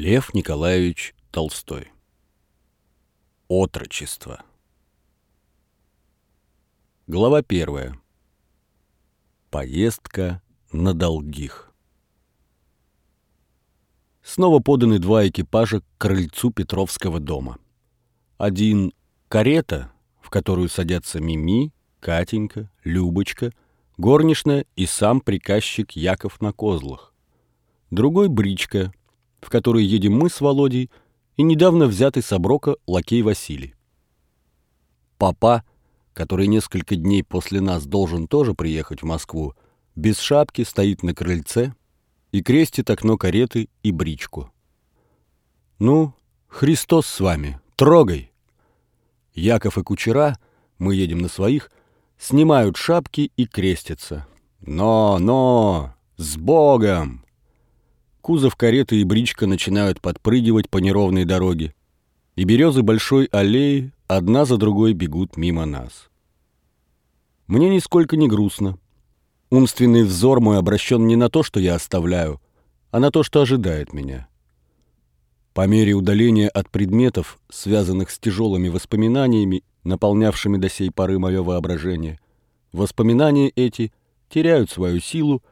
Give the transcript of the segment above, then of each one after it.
Лев Николаевич Толстой. Отрочество. Глава первая. Поездка на долгих. Снова поданы два экипажа к крыльцу Петровского дома. Один — карета, в которую садятся Мими, Катенька, Любочка, горничная и сам приказчик Яков на козлах. Другой — бричка, в которой едем мы с Володей и недавно взятый с оброка лакей Василий. Папа, который несколько дней после нас должен тоже приехать в Москву, без шапки стоит на крыльце и крестит окно кареты и бричку. «Ну, Христос с вами, трогай!» Яков и кучера, мы едем на своих, снимают шапки и крестятся. «Но, но! С Богом!» Кузов кареты и бричка начинают подпрыгивать по неровной дороге, и березы большой аллеи одна за другой бегут мимо нас. Мне нисколько не грустно. Умственный взор мой обращен не на то, что я оставляю, а на то, что ожидает меня. По мере удаления от предметов, связанных с тяжелыми воспоминаниями, наполнявшими до сей поры мое воображение, воспоминания эти теряют свою силу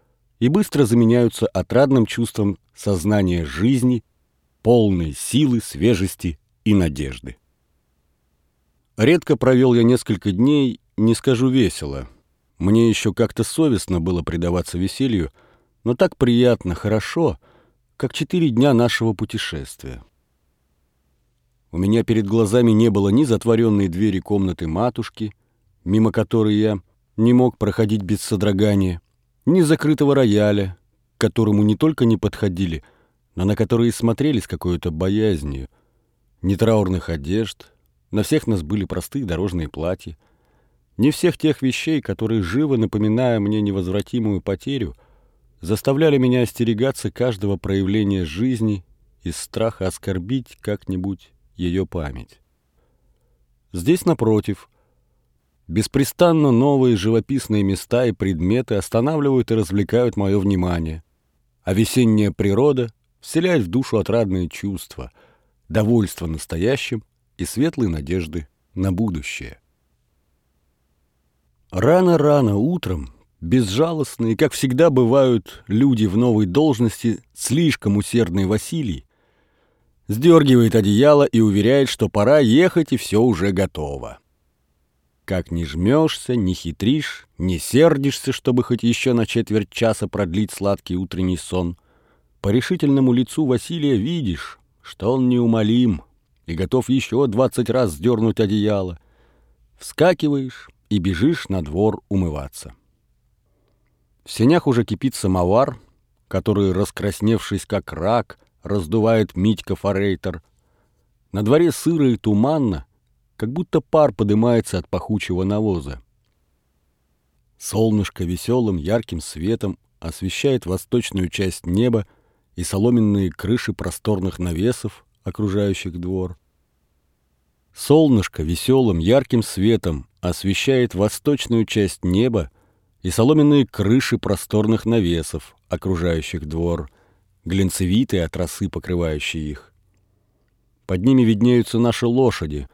и быстро заменяются отрадным чувством сознания жизни, полной силы, свежести и надежды. Редко провел я несколько дней, не скажу весело. Мне еще как-то совестно было предаваться веселью, но так приятно, хорошо, как четыре дня нашего путешествия. У меня перед глазами не было ни затворенной двери комнаты матушки, мимо которой я не мог проходить без содрогания, ни закрытого рояля, которому не только не подходили, но на которые смотрели с какой-то боязнью, ни траурных одежд, на всех нас были простые дорожные платья, не всех тех вещей, которые, живо напоминая мне невозвратимую потерю, заставляли меня остерегаться каждого проявления жизни из страха оскорбить как-нибудь ее память. Здесь, напротив, Беспрестанно новые живописные места и предметы останавливают и развлекают мое внимание, а весенняя природа вселяет в душу отрадные чувства, довольство настоящим и светлые надежды на будущее. Рано-рано утром безжалостные, как всегда бывают люди в новой должности, слишком усердный Василий, сдергивает одеяло и уверяет, что пора ехать и все уже готово. Как не жмешься, не хитришь, не сердишься, чтобы хоть еще на четверть часа продлить сладкий утренний сон. По решительному лицу Василия видишь, что он неумолим и готов еще двадцать раз сдернуть одеяло. Вскакиваешь и бежишь на двор умываться. В сенях уже кипит самовар, который, раскрасневшись как рак, раздувает Митька Форейтер. На дворе сыро и туманно, как будто пар поднимается от пахучего навоза. Солнышко веселым ярким светом освещает восточную часть неба и соломенные крыши просторных навесов, окружающих двор. Солнышко веселым ярким светом освещает восточную часть неба и соломенные крыши просторных навесов, окружающих двор, глинцевитые от росы, покрывающие их. Под ними виднеются наши лошади,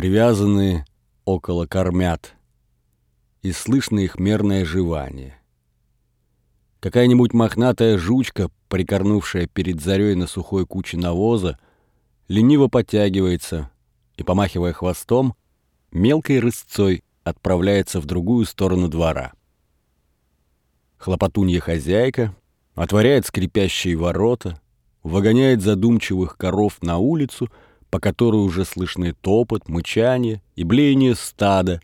привязанные около кормят, и слышно их мерное жевание. Какая-нибудь мохнатая жучка, прикорнувшая перед зарей на сухой куче навоза, лениво подтягивается и, помахивая хвостом, мелкой рысцой отправляется в другую сторону двора. Хлопотунья хозяйка отворяет скрипящие ворота, выгоняет задумчивых коров на улицу — по которой уже слышны топот, мычание и блеяние стада,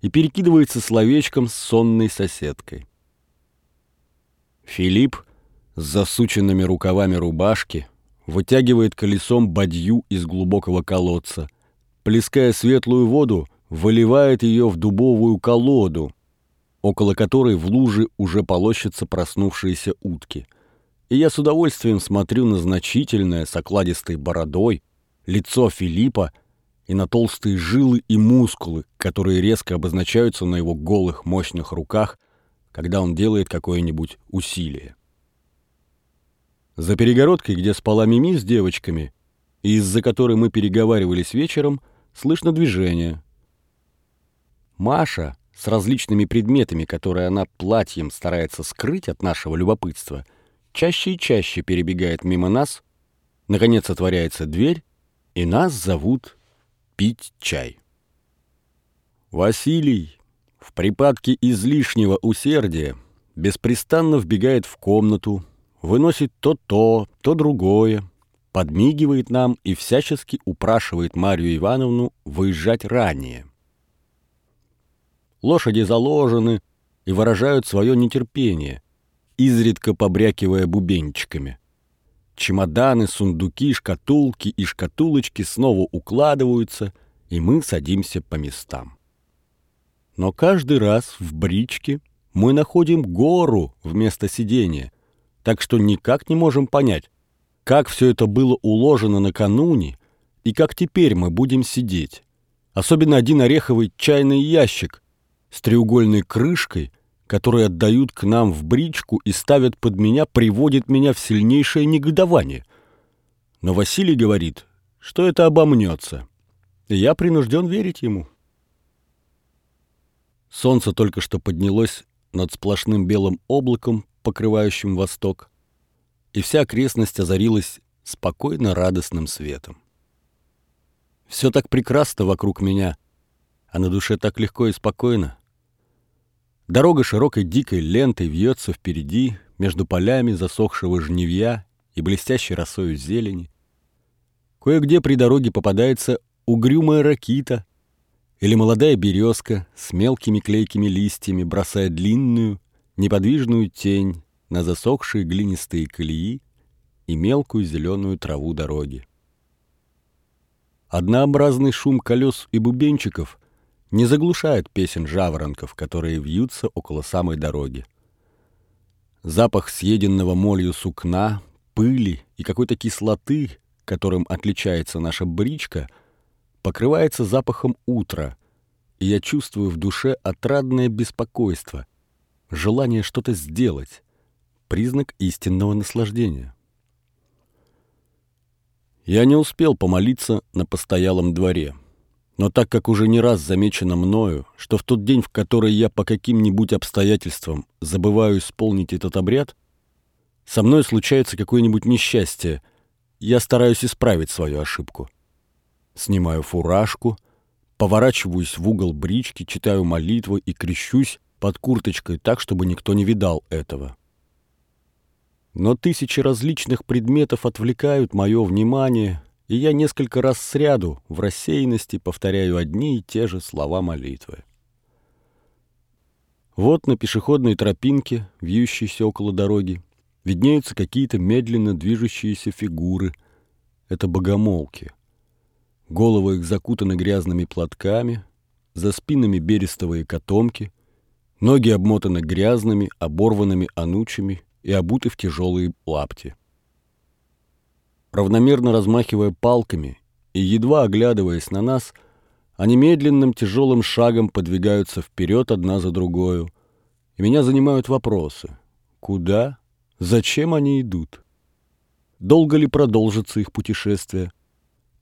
и перекидывается словечком с сонной соседкой. Филипп с засученными рукавами рубашки вытягивает колесом бадью из глубокого колодца, плеская светлую воду, выливает ее в дубовую колоду, около которой в луже уже полощутся проснувшиеся утки. И я с удовольствием смотрю на значительное с окладистой бородой, лицо Филиппа и на толстые жилы и мускулы, которые резко обозначаются на его голых мощных руках, когда он делает какое-нибудь усилие. За перегородкой, где спала Мими с девочками, и из-за которой мы переговаривались вечером, слышно движение. Маша с различными предметами, которые она платьем старается скрыть от нашего любопытства, чаще и чаще перебегает мимо нас, наконец отворяется дверь, и нас зовут пить чай. Василий в припадке излишнего усердия беспрестанно вбегает в комнату, выносит то то, то другое, подмигивает нам и всячески упрашивает Марию Ивановну выезжать ранее. Лошади заложены и выражают свое нетерпение, изредка побрякивая бубенчиками. Чемоданы, сундуки, шкатулки и шкатулочки снова укладываются, и мы садимся по местам. Но каждый раз в бричке мы находим гору вместо сидения, так что никак не можем понять, как все это было уложено накануне и как теперь мы будем сидеть. Особенно один ореховый чайный ящик с треугольной крышкой, который отдают к нам в бричку и ставят под меня, приводит меня в сильнейшее негодование. Но Василий говорит, что это обомнется, и я принужден верить ему. Солнце только что поднялось над сплошным белым облаком, покрывающим восток, и вся окрестность озарилась спокойно радостным светом. Все так прекрасно вокруг меня, а на душе так легко и спокойно. Дорога широкой дикой лентой вьется впереди, между полями засохшего жневья и блестящей росою зелени. Кое-где при дороге попадается угрюмая ракита или молодая березка с мелкими клейкими листьями, бросая длинную, неподвижную тень на засохшие глинистые колеи и мелкую зеленую траву дороги. Однообразный шум колес и бубенчиков не заглушает песен жаворонков, которые вьются около самой дороги. Запах съеденного молью сукна, пыли и какой-то кислоты, которым отличается наша бричка — покрывается запахом утра, и я чувствую в душе отрадное беспокойство, желание что-то сделать, признак истинного наслаждения. Я не успел помолиться на постоялом дворе, но так как уже не раз замечено мною, что в тот день, в который я по каким-нибудь обстоятельствам забываю исполнить этот обряд, со мной случается какое-нибудь несчастье, я стараюсь исправить свою ошибку снимаю фуражку, поворачиваюсь в угол брички, читаю молитву и крещусь под курточкой так, чтобы никто не видал этого. Но тысячи различных предметов отвлекают мое внимание, и я несколько раз сряду в рассеянности повторяю одни и те же слова молитвы. Вот на пешеходной тропинке, вьющейся около дороги, виднеются какие-то медленно движущиеся фигуры. Это богомолки — Головы их закутаны грязными платками, за спинами берестовые котомки, ноги обмотаны грязными, оборванными анучами и обуты в тяжелые лапти. Равномерно размахивая палками и едва оглядываясь на нас, они медленным тяжелым шагом подвигаются вперед одна за другою, и меня занимают вопросы. Куда? Зачем они идут? Долго ли продолжится их путешествие?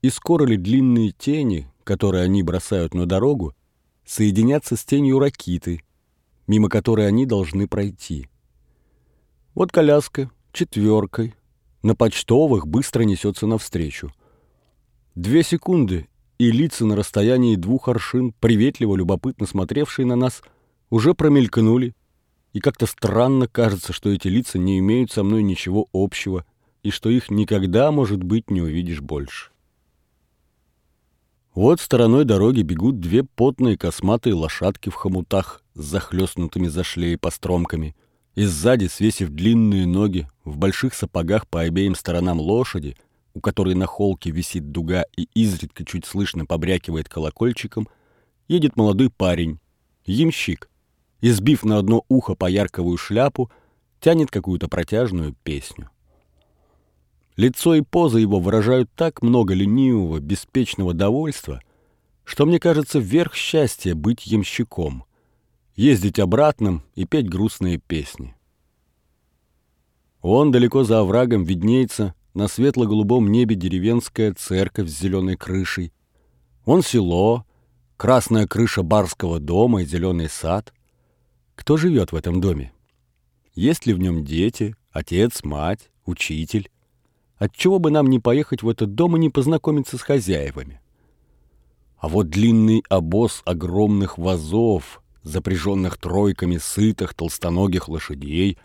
И скоро ли длинные тени, которые они бросают на дорогу, соединятся с тенью ракиты, мимо которой они должны пройти. Вот коляска, четверкой, на почтовых быстро несется навстречу. Две секунды, и лица на расстоянии двух аршин, приветливо, любопытно смотревшие на нас, уже промелькнули, и как-то странно кажется, что эти лица не имеют со мной ничего общего, и что их никогда, может быть, не увидишь больше. Вот стороной дороги бегут две потные косматые лошадки в хомутах с захлестнутыми за шлеи постромками. И сзади, свесив длинные ноги, в больших сапогах по обеим сторонам лошади, у которой на холке висит дуга и изредка чуть слышно побрякивает колокольчиком, едет молодой парень, ямщик, и, сбив на одно ухо поярковую шляпу, тянет какую-то протяжную песню. Лицо и поза его выражают так много ленивого, беспечного довольства, что мне кажется верх счастья быть ямщиком, ездить обратным и петь грустные песни. Он далеко за оврагом виднеется на светло-голубом небе деревенская церковь с зеленой крышей. Вон село, красная крыша барского дома и зеленый сад. Кто живет в этом доме? Есть ли в нем дети, отец, мать, учитель? Отчего бы нам не поехать в этот дом и не познакомиться с хозяевами? А вот длинный обоз огромных вазов, запряженных тройками сытых толстоногих лошадей,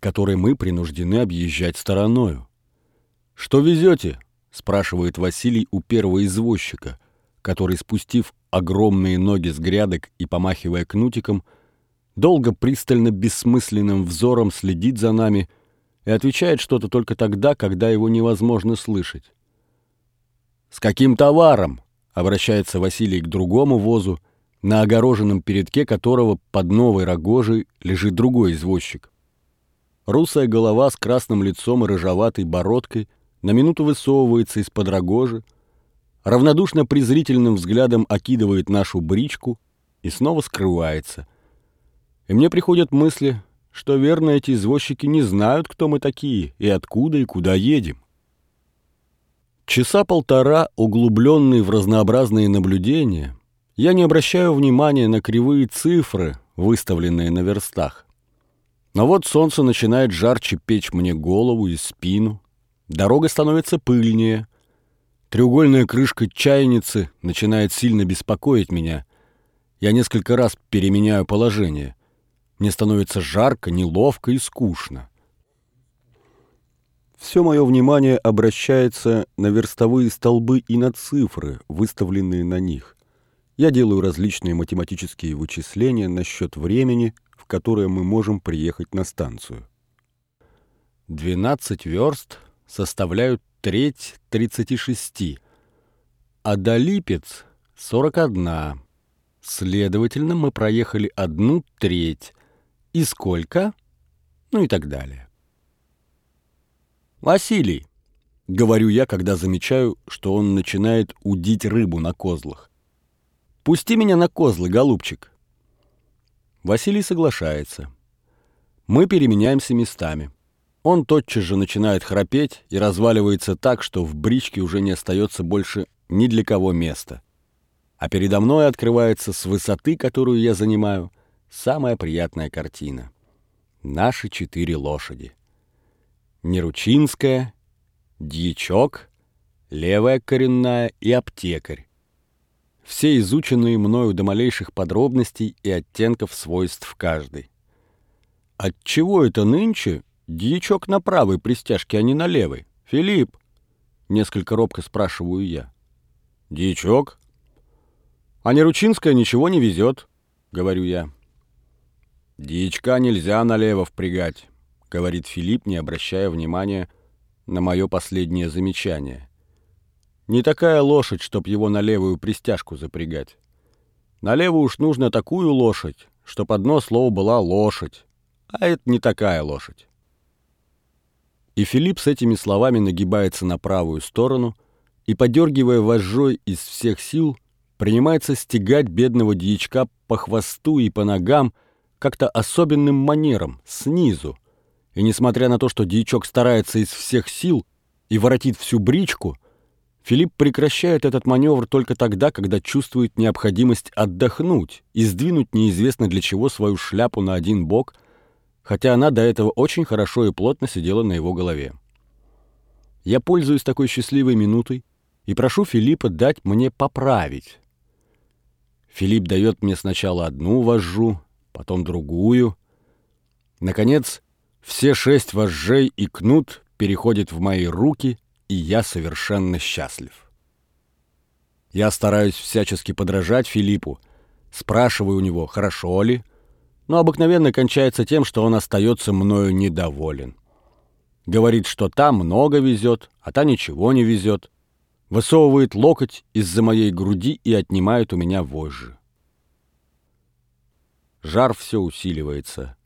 которые мы принуждены объезжать стороною. «Что везете?» — спрашивает Василий у первого извозчика, который, спустив огромные ноги с грядок и помахивая кнутиком, долго пристально бессмысленным взором следит за нами и отвечает что-то только тогда, когда его невозможно слышать. «С каким товаром?» Обращается Василий к другому возу, на огороженном передке которого под новой рогожей лежит другой извозчик. Русая голова с красным лицом и рыжеватой бородкой на минуту высовывается из-под рогожи, равнодушно презрительным взглядом окидывает нашу бричку и снова скрывается. И мне приходят мысли, что верно эти извозчики не знают, кто мы такие и откуда и куда едем. Часа полтора, углубленный в разнообразные наблюдения, я не обращаю внимания на кривые цифры, выставленные на верстах. Но вот солнце начинает жарче печь мне голову и спину, дорога становится пыльнее, треугольная крышка чайницы начинает сильно беспокоить меня. Я несколько раз переменяю положение. Мне становится жарко, неловко и скучно. Все мое внимание обращается на верстовые столбы и на цифры, выставленные на них. Я делаю различные математические вычисления насчет времени, в которое мы можем приехать на станцию. 12 верст составляют треть 36, а до Липец — 41. Следовательно, мы проехали одну треть. И сколько? Ну и так далее. «Василий!» — говорю я, когда замечаю, что он начинает удить рыбу на козлах. «Пусти меня на козлы, голубчик!» Василий соглашается. Мы переменяемся местами. Он тотчас же начинает храпеть и разваливается так, что в бричке уже не остается больше ни для кого места. А передо мной открывается с высоты, которую я занимаю, самая приятная картина. Наши четыре лошади. Неручинская, Дьячок, Левая коренная и Аптекарь. Все изученные мною до малейших подробностей и оттенков свойств каждой. Отчего это нынче дьячок на правой пристяжке, а не на левой? Филипп? Несколько робко спрашиваю я. Дьячок? А Неручинская ничего не везет, говорю я. Дьячка нельзя налево впрягать говорит Филипп, не обращая внимания на мое последнее замечание. Не такая лошадь, чтоб его на левую пристяжку запрягать. Налево уж нужно такую лошадь, чтоб одно слово была лошадь, а это не такая лошадь. И Филипп с этими словами нагибается на правую сторону и, подергивая вожжой из всех сил, принимается стегать бедного дьячка по хвосту и по ногам как-то особенным манером, снизу, и несмотря на то, что дьячок старается из всех сил и воротит всю бричку, Филипп прекращает этот маневр только тогда, когда чувствует необходимость отдохнуть и сдвинуть неизвестно для чего свою шляпу на один бок, хотя она до этого очень хорошо и плотно сидела на его голове. Я пользуюсь такой счастливой минутой и прошу Филиппа дать мне поправить. Филипп дает мне сначала одну вожжу, потом другую. Наконец, все шесть вожжей и кнут переходят в мои руки, и я совершенно счастлив. Я стараюсь всячески подражать Филиппу, спрашиваю у него, хорошо ли, но обыкновенно кончается тем, что он остается мною недоволен. Говорит, что та много везет, а та ничего не везет. Высовывает локоть из-за моей груди и отнимает у меня вожжи. Жар все усиливается.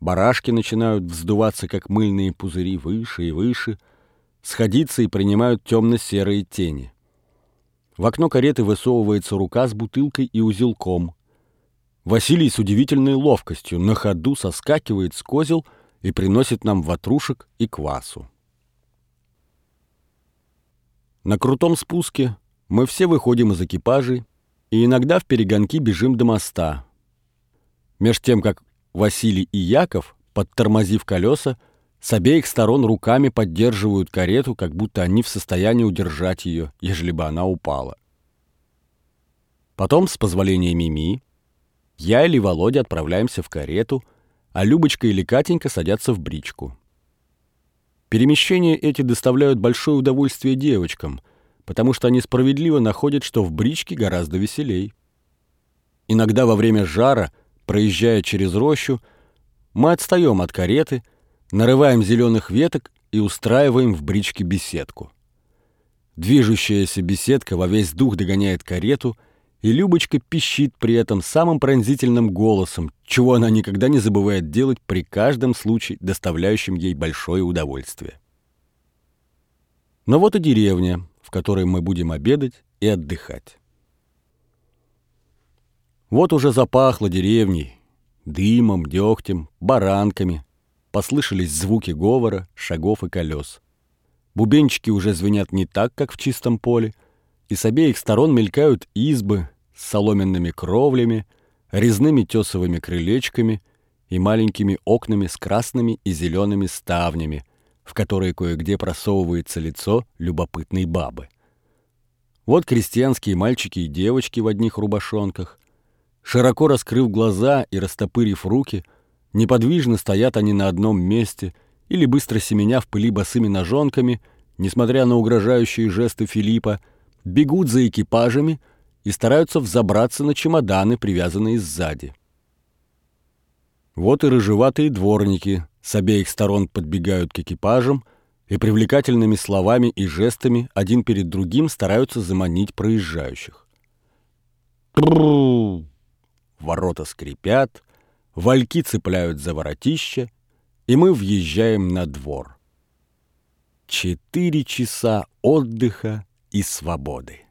Барашки начинают вздуваться, как мыльные пузыри, выше и выше, сходиться и принимают темно-серые тени. В окно кареты высовывается рука с бутылкой и узелком. Василий с удивительной ловкостью на ходу соскакивает с козел и приносит нам ватрушек и квасу. На крутом спуске мы все выходим из экипажей и иногда в перегонки бежим до моста. Меж тем, как Василий и Яков, подтормозив колеса, с обеих сторон руками поддерживают карету, как будто они в состоянии удержать ее, ежели бы она упала. Потом, с позволения Мими, я или Володя отправляемся в карету, а Любочка или Катенька садятся в бричку. Перемещения эти доставляют большое удовольствие девочкам, потому что они справедливо находят, что в бричке гораздо веселей. Иногда во время жара, проезжая через рощу, мы отстаем от кареты, нарываем зеленых веток и устраиваем в бричке беседку. Движущаяся беседка во весь дух догоняет карету — и Любочка пищит при этом самым пронзительным голосом, чего она никогда не забывает делать при каждом случае, доставляющем ей большое удовольствие. Но вот и деревня, в которой мы будем обедать и отдыхать. Вот уже запахло деревней, дымом, дегтем, баранками. Послышались звуки говора, шагов и колес. Бубенчики уже звенят не так, как в чистом поле, и с обеих сторон мелькают избы, с соломенными кровлями, резными тесовыми крылечками и маленькими окнами с красными и зелеными ставнями, в которые кое-где просовывается лицо любопытной бабы. Вот крестьянские мальчики и девочки в одних рубашонках. Широко раскрыв глаза и растопырив руки, неподвижно стоят они на одном месте или, быстро семеня в пыли босыми ножонками, несмотря на угрожающие жесты Филиппа, бегут за экипажами — и стараются взобраться на чемоданы, привязанные сзади. Вот и рыжеватые дворники с обеих сторон подбегают к экипажам и привлекательными словами и жестами один перед другим стараются заманить проезжающих. Ворота скрипят, вальки цепляют за воротище, и мы въезжаем на двор. Четыре часа отдыха и свободы.